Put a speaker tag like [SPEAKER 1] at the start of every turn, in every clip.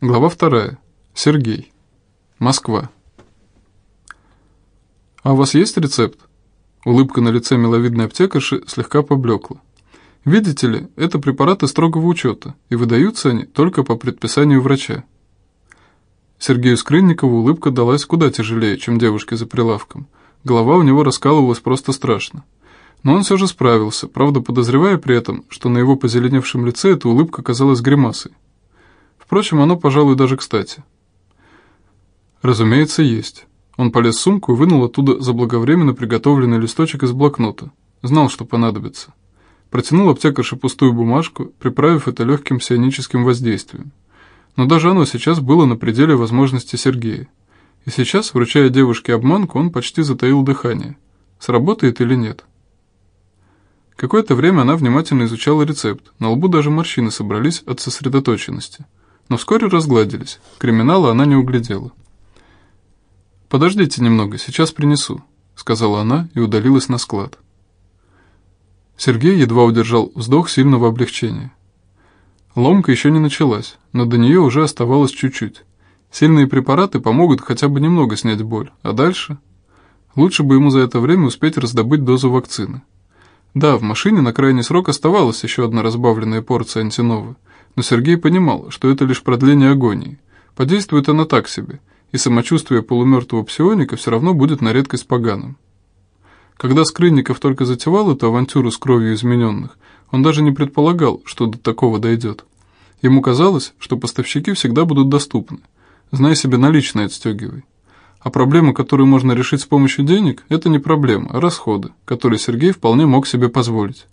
[SPEAKER 1] Глава вторая. Сергей. Москва. «А у вас есть рецепт?» Улыбка на лице миловидной аптекарши слегка поблекла. «Видите ли, это препараты строгого учета, и выдаются они только по предписанию врача». Сергею Скрынникову улыбка далась куда тяжелее, чем девушке за прилавком. Голова у него раскалывалась просто страшно. Но он все же справился, правда подозревая при этом, что на его позеленевшем лице эта улыбка казалась гримасой. Впрочем, оно, пожалуй, даже кстати. Разумеется, есть. Он полез в сумку и вынул оттуда заблаговременно приготовленный листочек из блокнота. Знал, что понадобится. Протянул аптекарше пустую бумажку, приправив это легким псионическим воздействием. Но даже оно сейчас было на пределе возможности Сергея. И сейчас, вручая девушке обманку, он почти затаил дыхание. Сработает или нет? Какое-то время она внимательно изучала рецепт, на лбу даже морщины собрались от сосредоточенности – но вскоре разгладились. Криминала она не углядела. «Подождите немного, сейчас принесу», — сказала она и удалилась на склад. Сергей едва удержал вздох сильного облегчения. Ломка еще не началась, но до нее уже оставалось чуть-чуть. Сильные препараты помогут хотя бы немного снять боль, а дальше? Лучше бы ему за это время успеть раздобыть дозу вакцины. Да, в машине на крайний срок оставалась еще одна разбавленная порция антиновы, но Сергей понимал, что это лишь продление агонии. Подействует она так себе, и самочувствие полумертвого псионика все равно будет на редкость поганым. Когда Скрынников только затевал эту авантюру с кровью измененных, он даже не предполагал, что до такого дойдет. Ему казалось, что поставщики всегда будут доступны. Знай себе наличные отстегивай. А проблема, которую можно решить с помощью денег, это не проблема, а расходы, которые Сергей вполне мог себе позволить.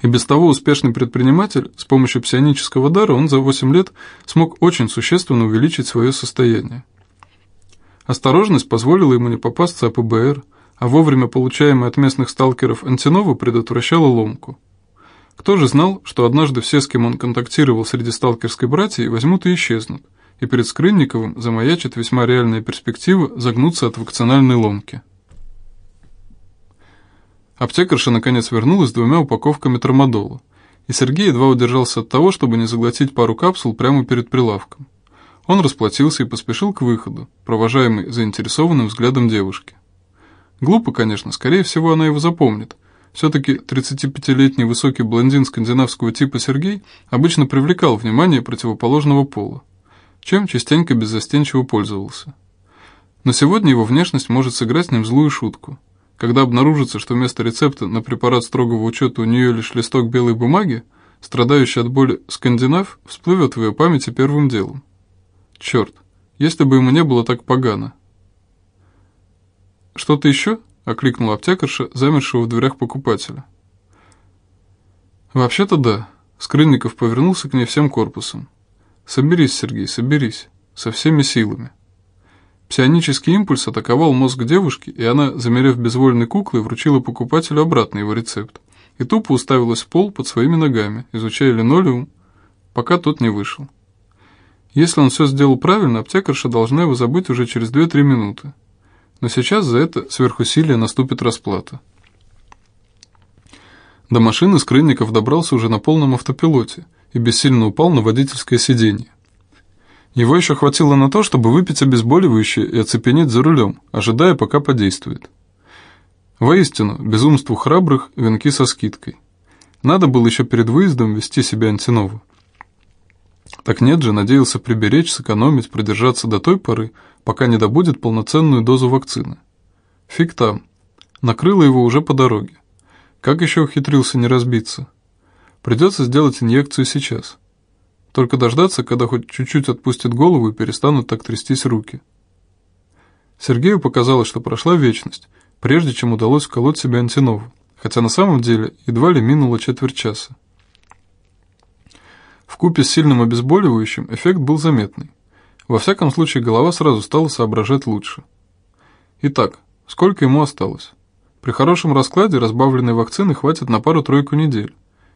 [SPEAKER 1] И без того успешный предприниматель, с помощью псионического дара он за 8 лет смог очень существенно увеличить свое состояние. Осторожность позволила ему не попасться о ПБР, а вовремя получаемая от местных сталкеров антинова предотвращала ломку. Кто же знал, что однажды все, с кем он контактировал среди сталкерской братьи, возьмут и исчезнут, и перед Скрынниковым замаячит весьма реальная перспектива загнуться от вакцинальной ломки. Аптекарша наконец вернулась с двумя упаковками трамадола, и Сергей едва удержался от того, чтобы не заглотить пару капсул прямо перед прилавком. Он расплатился и поспешил к выходу, провожаемый заинтересованным взглядом девушки. Глупо, конечно, скорее всего, она его запомнит. Все-таки 35-летний высокий блондин скандинавского типа Сергей обычно привлекал внимание противоположного пола, чем частенько беззастенчиво пользовался. Но сегодня его внешность может сыграть с ним злую шутку – когда обнаружится, что вместо рецепта на препарат строгого учета у нее лишь листок белой бумаги, страдающий от боли скандинав всплывет в ее памяти первым делом. Черт, если бы ему не было так погано. «Что-то еще?» — окликнула аптекарша, замершего в дверях покупателя. «Вообще-то да». Скрынников повернулся к ней всем корпусом. «Соберись, Сергей, соберись. Со всеми силами». Псионический импульс атаковал мозг девушки, и она, замерев безвольной куклой, вручила покупателю обратно его рецепт. И тупо уставилась в пол под своими ногами, изучая линолеум, пока тот не вышел. Если он все сделал правильно, аптекарша должна его забыть уже через 2-3 минуты. Но сейчас за это сверхусилие наступит расплата. До машины Скрынников добрался уже на полном автопилоте и бессильно упал на водительское сиденье. Его еще хватило на то, чтобы выпить обезболивающее и оцепенеть за рулем, ожидая, пока подействует. Воистину, безумству храбрых венки со скидкой. Надо было еще перед выездом вести себя антинову. Так нет же, надеялся приберечь, сэкономить, продержаться до той поры, пока не добудет полноценную дозу вакцины. Фиг там. Накрыло его уже по дороге. Как еще ухитрился не разбиться? Придется сделать инъекцию сейчас. Только дождаться, когда хоть чуть-чуть отпустит голову и перестанут так трястись руки. Сергею показалось, что прошла вечность, прежде чем удалось вколоть себе антинову, хотя на самом деле едва ли минуло четверть часа. В купе с сильным обезболивающим эффект был заметный. Во всяком случае, голова сразу стала соображать лучше. Итак, сколько ему осталось? При хорошем раскладе разбавленной вакцины хватит на пару-тройку недель,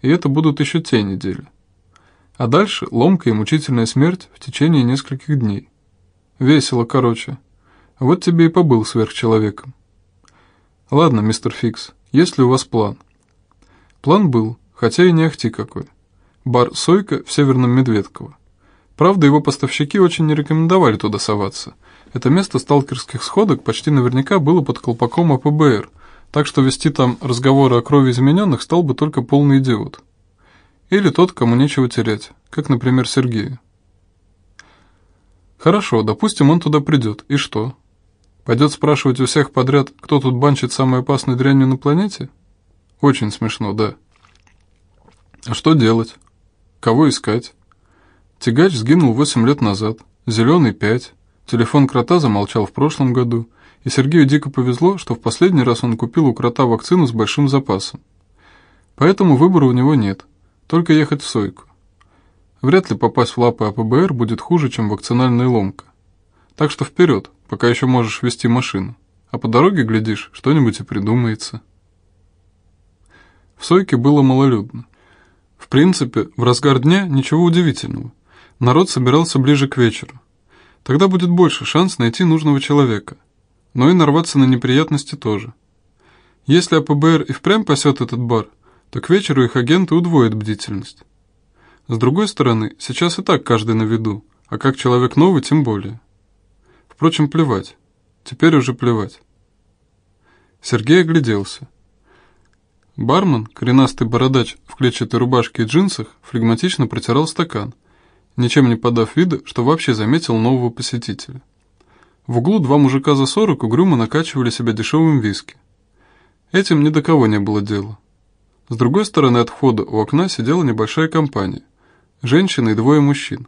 [SPEAKER 1] и это будут еще те недели. А дальше ломка и мучительная смерть в течение нескольких дней. Весело, короче. Вот тебе и побыл сверхчеловеком. Ладно, мистер Фикс, есть ли у вас план? План был, хотя и не ахти какой. Бар «Сойка» в Северном Медведково. Правда, его поставщики очень не рекомендовали туда соваться. Это место сталкерских сходок почти наверняка было под колпаком АПБР, так что вести там разговоры о крови измененных стал бы только полный идиот. Или тот, кому нечего терять, как, например, Сергею. Хорошо, допустим, он туда придет. И что? Пойдет спрашивать у всех подряд, кто тут банчит самой опасной дрянью на планете? Очень смешно, да. А что делать? Кого искать? Тягач сгинул 8 лет назад, зеленый 5, телефон крота замолчал в прошлом году, и Сергею дико повезло, что в последний раз он купил у крота вакцину с большим запасом. Поэтому выбора у него нет, только ехать в Сойку. Вряд ли попасть в лапы АПБР будет хуже, чем вакцинальная ломка. Так что вперед, пока еще можешь вести машину. А по дороге, глядишь, что-нибудь и придумается. В Сойке было малолюдно. В принципе, в разгар дня ничего удивительного – Народ собирался ближе к вечеру. Тогда будет больше шанс найти нужного человека. Но и нарваться на неприятности тоже. Если АПБР и впрямь пасет этот бар, то к вечеру их агенты удвоят бдительность. С другой стороны, сейчас и так каждый на виду, а как человек новый тем более. Впрочем, плевать. Теперь уже плевать. Сергей огляделся. Бармен, коренастый бородач в клетчатой рубашке и джинсах, флегматично протирал стакан, ничем не подав вида, что вообще заметил нового посетителя. В углу два мужика за сорок угрюмо накачивали себя дешевым виски. Этим ни до кого не было дела. С другой стороны от входа у окна сидела небольшая компания. Женщина и двое мужчин.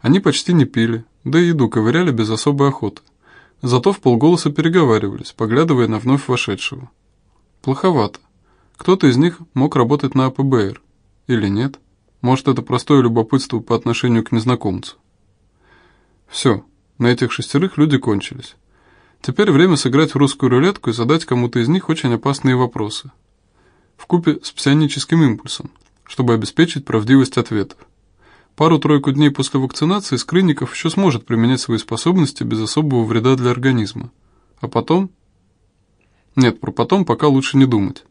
[SPEAKER 1] Они почти не пили, да и еду ковыряли без особой охоты. Зато в полголоса переговаривались, поглядывая на вновь вошедшего. Плоховато. Кто-то из них мог работать на АПБР. Или нет? Может, это простое любопытство по отношению к незнакомцу. Все, на этих шестерых люди кончились. Теперь время сыграть в русскую рулетку и задать кому-то из них очень опасные вопросы. В купе с псионическим импульсом, чтобы обеспечить правдивость ответов. Пару-тройку дней после вакцинации Скрынников еще сможет применять свои способности без особого вреда для организма. А потом... Нет, про потом пока лучше не думать.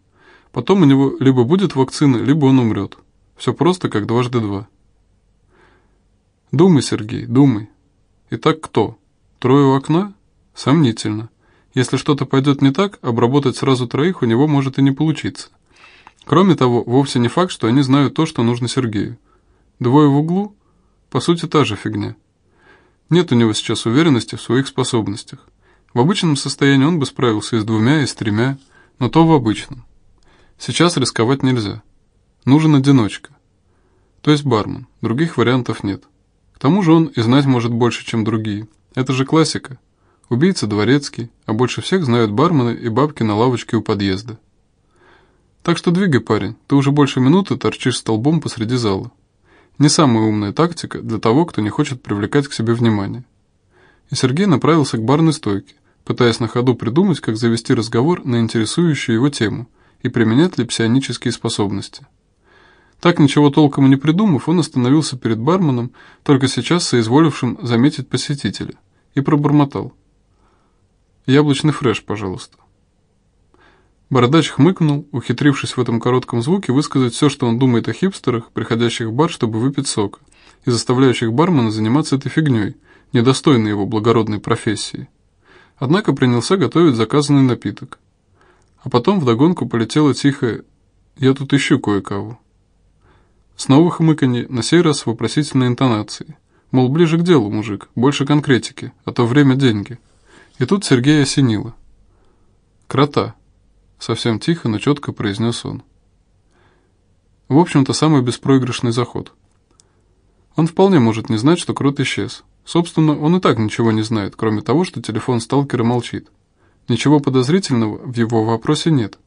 [SPEAKER 1] Потом у него либо будет вакцина, либо он умрет. Все просто, как дважды два. Думай, Сергей, думай. Итак, кто? Трое у окна? Сомнительно. Если что-то пойдет не так, обработать сразу троих у него может и не получиться. Кроме того, вовсе не факт, что они знают то, что нужно Сергею. Двое в углу? По сути, та же фигня. Нет у него сейчас уверенности в своих способностях. В обычном состоянии он бы справился и с двумя, и с тремя, но то в обычном. Сейчас рисковать нельзя. Нужен одиночка. То есть бармен. Других вариантов нет. К тому же он и знать может больше, чем другие. Это же классика. Убийца дворецкий, а больше всех знают бармены и бабки на лавочке у подъезда. Так что двигай, парень, ты уже больше минуты торчишь столбом посреди зала. Не самая умная тактика для того, кто не хочет привлекать к себе внимание. И Сергей направился к барной стойке, пытаясь на ходу придумать, как завести разговор на интересующую его тему и применять ли псионические способности. Так ничего толком не придумав, он остановился перед барменом, только сейчас соизволившим заметить посетителя, и пробормотал. «Яблочный фреш, пожалуйста». Бородач хмыкнул, ухитрившись в этом коротком звуке высказать все, что он думает о хипстерах, приходящих в бар, чтобы выпить сока, и заставляющих бармена заниматься этой фигней, недостойной его благородной профессии. Однако принялся готовить заказанный напиток. А потом вдогонку полетело тихое «Я тут ищу кое-кого». Снова хмыканье, на сей раз вопросительной интонацией. Мол, ближе к делу, мужик, больше конкретики, а то время деньги. И тут Сергея осенило. «Крота», — совсем тихо, но четко произнес он. В общем-то, самый беспроигрышный заход. Он вполне может не знать, что крот исчез. Собственно, он и так ничего не знает, кроме того, что телефон сталкера молчит. Ничего подозрительного в его вопросе нет.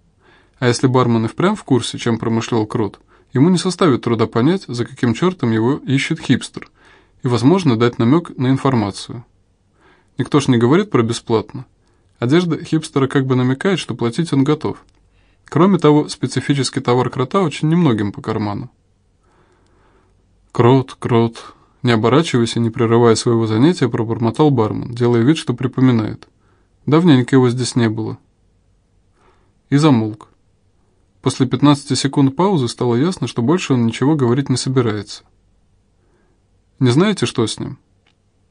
[SPEAKER 1] А если бармен и впрямь в курсе, чем промышлял крот, Ему не составит труда понять, за каким чертом его ищет хипстер, и, возможно, дать намек на информацию. Никто ж не говорит про бесплатно. Одежда хипстера как бы намекает, что платить он готов. Кроме того, специфический товар крота очень немногим по карману. «Крот, крот», не оборачиваясь и не прерывая своего занятия, пробормотал бармен, делая вид, что припоминает. Давненько его здесь не было. И замолк. После 15 секунд паузы стало ясно, что больше он ничего говорить не собирается. Не знаете, что с ним?»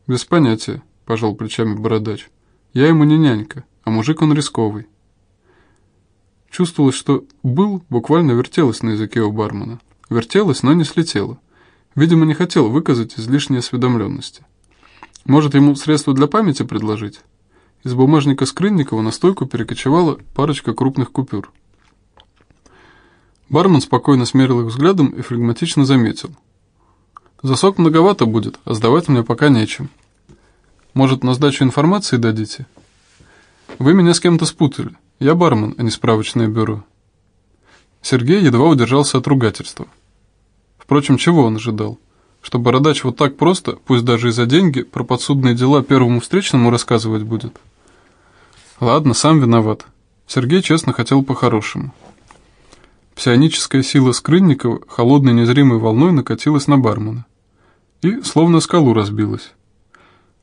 [SPEAKER 1] «Без понятия», – пожал плечами бородач. «Я ему не нянька, а мужик он рисковый». Чувствовалось, что «был» буквально вертелось на языке у бармена. Вертелось, но не слетело. Видимо, не хотел выказать излишней осведомленности. Может, ему средства для памяти предложить? Из бумажника Скрынникова на стойку перекочевала парочка крупных купюр. Бармен спокойно смерил их взглядом и флегматично заметил. «За сок многовато будет, а сдавать мне пока нечем. Может, на сдачу информации дадите? Вы меня с кем-то спутали. Я бармен, а не справочное бюро». Сергей едва удержался от ругательства. Впрочем, чего он ожидал? Что бородач вот так просто, пусть даже и за деньги, про подсудные дела первому встречному рассказывать будет? Ладно, сам виноват. Сергей честно хотел по-хорошему. Псионическая сила Скрынникова холодной незримой волной накатилась на бармена. И словно скалу разбилась.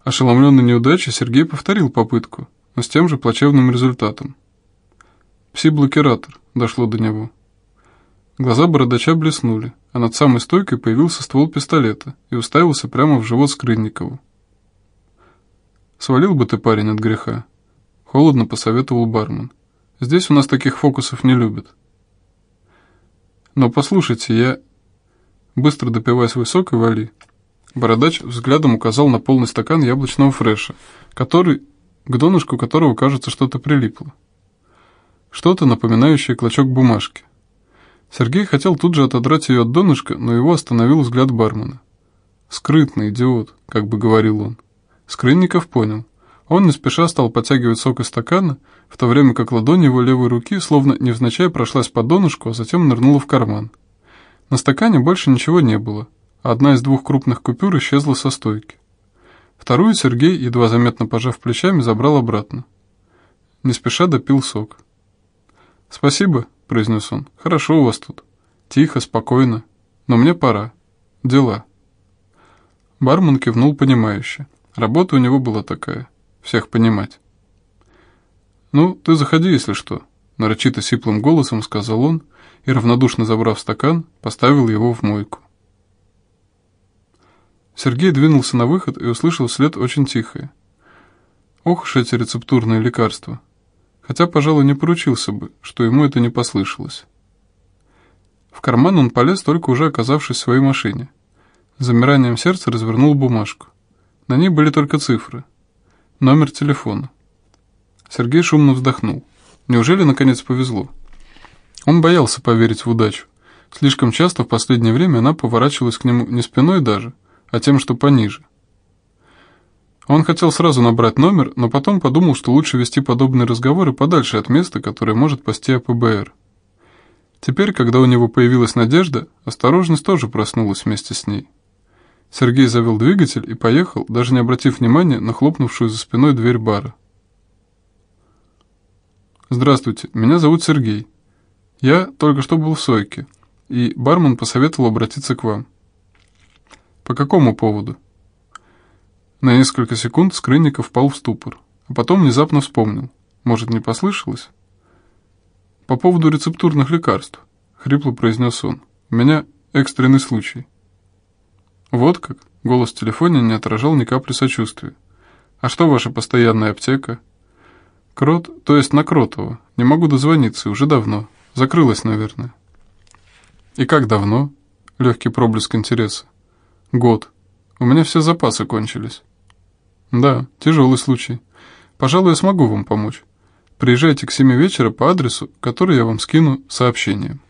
[SPEAKER 1] Ошеломленный неудачей, Сергей повторил попытку, но с тем же плачевным результатом. Пси-блокиратор дошло до него. Глаза бородача блеснули, а над самой стойкой появился ствол пистолета и уставился прямо в живот Скрынникову. «Свалил бы ты, парень, от греха», — холодно посоветовал бармен. «Здесь у нас таких фокусов не любят». «Но послушайте, я...» Быстро допивай свой сок и вали. Бородач взглядом указал на полный стакан яблочного фреша, который, к донышку которого, кажется, что-то прилипло. Что-то напоминающее клочок бумажки. Сергей хотел тут же отодрать ее от донышка, но его остановил взгляд бармена. «Скрытный идиот», — как бы говорил он. Скрынников понял. Он не спеша стал подтягивать сок из стакана, в то время как ладонь его левой руки словно невзначай прошлась по донышку, а затем нырнула в карман. На стакане больше ничего не было, одна из двух крупных купюр исчезла со стойки. Вторую Сергей, едва заметно пожав плечами, забрал обратно. Не спеша допил сок. «Спасибо», — произнес он. «Хорошо у вас тут. Тихо, спокойно. Но мне пора. Дела». Бармен кивнул понимающе. Работа у него была такая. Всех понимать. «Ну, ты заходи, если что», — нарочито сиплым голосом сказал он и, равнодушно забрав стакан, поставил его в мойку. Сергей двинулся на выход и услышал вслед очень тихое. «Ох уж эти рецептурные лекарства!» хотя, пожалуй, не поручился бы, что ему это не послышалось. В карман он полез, только уже оказавшись в своей машине. С замиранием сердца развернул бумажку. На ней были только цифры. Номер телефона. Сергей шумно вздохнул. Неужели, наконец, повезло? Он боялся поверить в удачу. Слишком часто в последнее время она поворачивалась к нему не спиной даже, а тем, что пониже. Он хотел сразу набрать номер, но потом подумал, что лучше вести подобные разговоры подальше от места, которое может пасти АПБР. Теперь, когда у него появилась надежда, осторожность тоже проснулась вместе с ней. Сергей завел двигатель и поехал, даже не обратив внимания на хлопнувшую за спиной дверь бара. «Здравствуйте, меня зовут Сергей. Я только что был в Сойке, и бармен посоветовал обратиться к вам». «По какому поводу?» На несколько секунд Скрынников впал в ступор, а потом внезапно вспомнил. Может, не послышалось? «По поводу рецептурных лекарств», — хрипло произнес он. «У меня экстренный случай». «Вот как?» — голос в телефоне не отражал ни капли сочувствия. «А что ваша постоянная аптека?» «Крот, то есть на Кротово. Не могу дозвониться, уже давно. Закрылась, наверное». «И как давно?» — легкий проблеск интереса. «Год. У меня все запасы кончились». «Да, тяжелый случай. Пожалуй, я смогу вам помочь. Приезжайте к семи вечера по адресу, который я вам скину сообщением».